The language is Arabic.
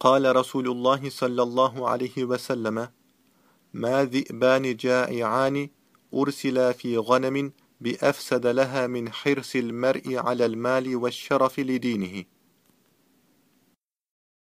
قال رسول الله صلى الله عليه وسلم ما ذئبان جائعان أرسلا في غنم بأفسد لها من حرص المرء على المال والشرف لدينه.